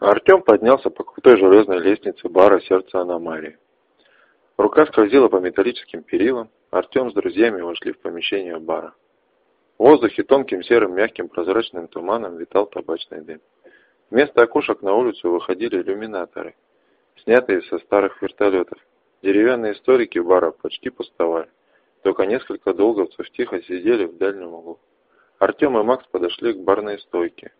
Артем поднялся по крутой железной лестнице бара сердца аномалии. Рука скользила по металлическим перилам. Артем с друзьями вошли в помещение бара. В воздухе тонким серым мягким прозрачным туманом витал табачный дым. Вместо окошек на улицу выходили иллюминаторы, снятые со старых вертолетов. Деревянные столики бара почти пустовали. Только несколько долговцев тихо сидели в дальнем углу. Артем и Макс подошли к барной стойке.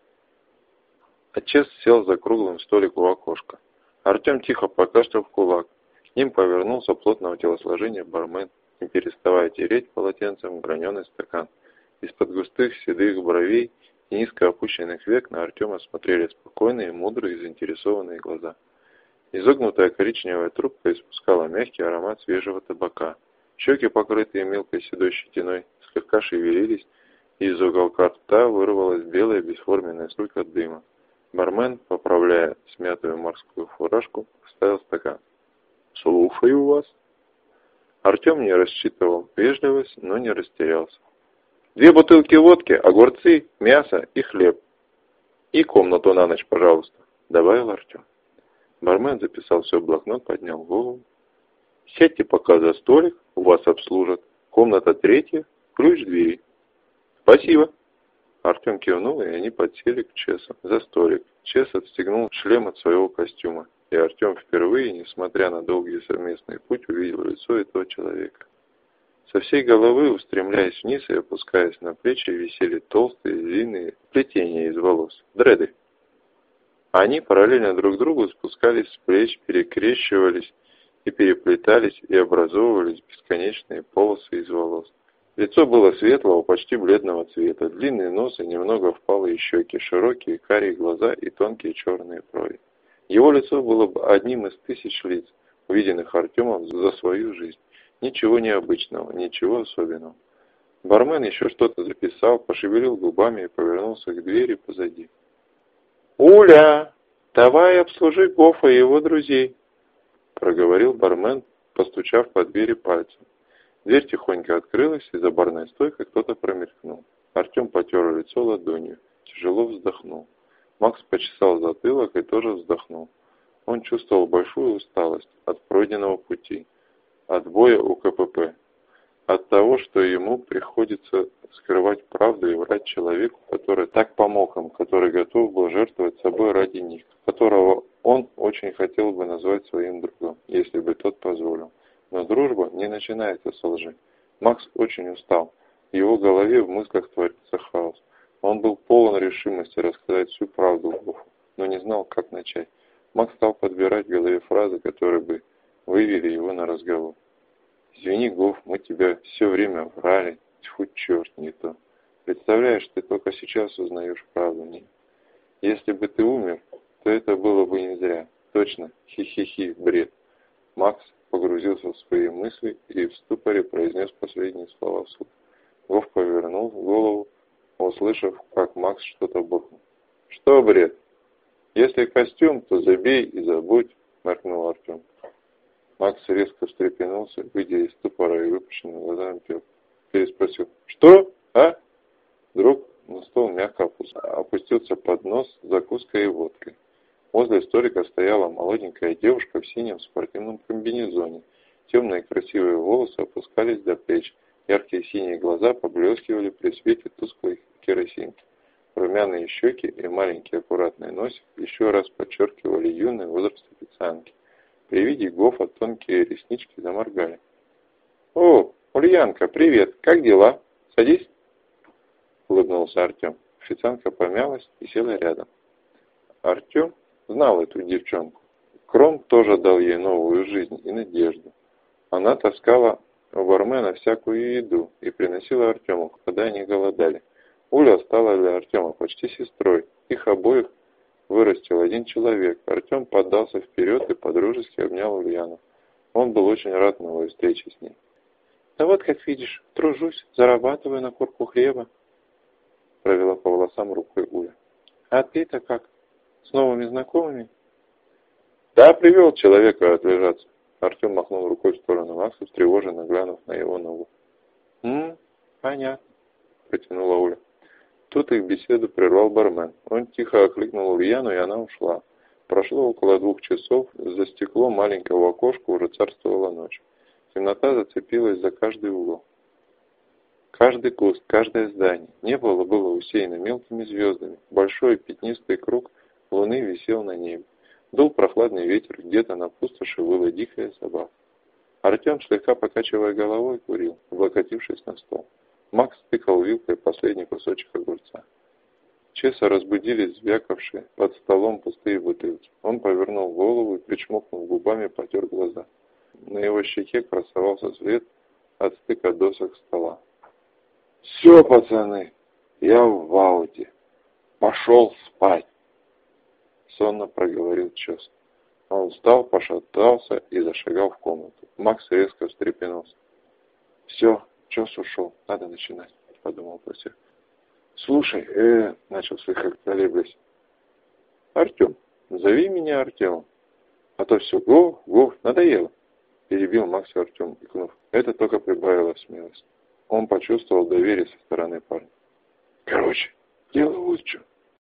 Отчес сел за круглым столиком у окошка. Артем тихо покашлял в кулак. К ним повернулся плотного телосложения бармен, не переставая тереть полотенцем граненый стакан. Из-под густых седых бровей и низко опущенных век на Артема смотрели спокойные, мудрые, заинтересованные глаза. Изогнутая коричневая трубка испускала мягкий аромат свежего табака. Щеки, покрытые мелкой седой щетиной, слегка шевелились, и из уголка рта вырвалась белая бесформенная струйка дыма. Бармен, поправляя смятую морскую фуражку, поставил стакан. «Слушаю вас». Артем не рассчитывал вежливость, но не растерялся. Две бутылки водки, огурцы, мясо и хлеб. И комнату на ночь, пожалуйста, добавил Артем. Бармен записал все в блокнот, поднял голову. Сядьте пока за столик, у вас обслужат. Комната третья, ключ двери. Спасибо. Артем кивнул, и они подсели к Чесу за столик. Чес отстегнул шлем от своего костюма, и Артем впервые, несмотря на долгий совместный путь, увидел лицо этого человека. Со всей головы, устремляясь вниз и опускаясь на плечи, висели толстые длинные плетения из волос, дреды. Они параллельно друг другу спускались с плеч, перекрещивались и переплетались и образовывались бесконечные полосы из волос. Лицо было светлого, почти бледного цвета, длинный нос и немного впалые щеки, широкие карие глаза и тонкие черные брови. Его лицо было бы одним из тысяч лиц, увиденных Артемом за свою жизнь. Ничего необычного, ничего особенного. Бармен еще что-то записал, пошевелил губами и повернулся к двери позади. «Уля, давай обслужи Гофа и его друзей», — проговорил бармен, постучав по двери пальцем. Дверь тихонько открылась, и за барной стойкой кто-то промелькнул. Артем потер лицо ладонью, тяжело вздохнул. Макс почесал затылок и тоже вздохнул. Он чувствовал большую усталость от пройденного пути от боя у КПП, от того, что ему приходится скрывать правду и врать человеку, который так помог им, который готов был жертвовать собой ради них, которого он очень хотел бы назвать своим другом, если бы тот позволил. Но дружба не начинается с лжи. Макс очень устал. В его голове в мыслях творится хаос. Он был полон решимости рассказать всю правду Гофу, но не знал, как начать. Макс стал подбирать в голове фразы, которые бы вывели его на разговор. «Извини, Гоф, мы тебя все время врали. Тьфу, черт, не то. Представляешь, ты только сейчас узнаешь правду. Не? Если бы ты умер, то это было бы не зря. Точно, хи-хи-хи, бред». Макс свои мысли и в ступоре произнес последние слова вслух. Гоф повернул голову, услышав, как Макс что-то буркнул. «Что бред? Если костюм, то забей и забудь», — моркнул Артем. Макс резко встрепенулся, выйдя из ступора и выпущенным глазами переспросил. «Что? А?» Вдруг на стол мягко опустился поднос с закуской и водкой. Возле столика стояла молоденькая девушка в синем спортивном комбинезоне. Темные красивые волосы опускались до плеч. Яркие синие глаза поблескивали при свете тусклой керосинки. Румяные щеки и маленький аккуратный носик еще раз подчеркивали юный возраст официантки. При виде Гофа тонкие реснички заморгали. «О, Ульянка, привет! Как дела? Садись!» Улыбнулся Артем. Официантка помялась и села рядом. Артем знал эту девчонку. Кром тоже дал ей новую жизнь и надежду. Она таскала у бармена всякую еду и приносила Артему, когда они голодали. Уля стала для Артема почти сестрой. Их обоих вырастил один человек. Артем поддался вперед и подружески обнял Ульяну. Он был очень рад новой встрече с ней. «Да вот, как видишь, тружусь, зарабатываю на корку хлеба», — провела по волосам рукой Уля. «А ты-то как? С новыми знакомыми?» «Да, привел человека отлежаться». Артем махнул рукой в сторону Макса, встревоженно глянув на его ногу. «М, понятно», — протянула Уля. Тут их беседу прервал бармен. Он тихо окликнул Ульяну, и она ушла. Прошло около двух часов, за стеклом маленького окошка уже царствовала ночь. Темнота зацепилась за каждый угол. Каждый куст, каждое здание. Небо было усеяно мелкими звездами. Большой пятнистый круг луны висел на небе. Дул прохладный ветер, где-то на пустоши выла дикая собака. Артем, слегка покачивая головой, курил, облокотившись на стол. Макс тыкал вилкой последний кусочек огурца. Чеса разбудили звякавшие под столом пустые бутылки. Он повернул голову и, причмокнув губами, потер глаза. На его щеке красовался след от стыка досок стола. «Все, пацаны, я в ауте. Пошел спать!» Сонно проговорил Чес. Он встал, пошатался и зашагал в комнату. Макс резко встрепенулся. «Все, Чес ушел, надо начинать», — подумал про себя. «Слушай, э, — начал слегка колеблясь, — Артем, зови меня Артемом, а то все, го, го, надоело», — перебил Макс Артем, икнув. Это только прибавило смелость. Он почувствовал доверие со стороны парня. «Короче, дело чем.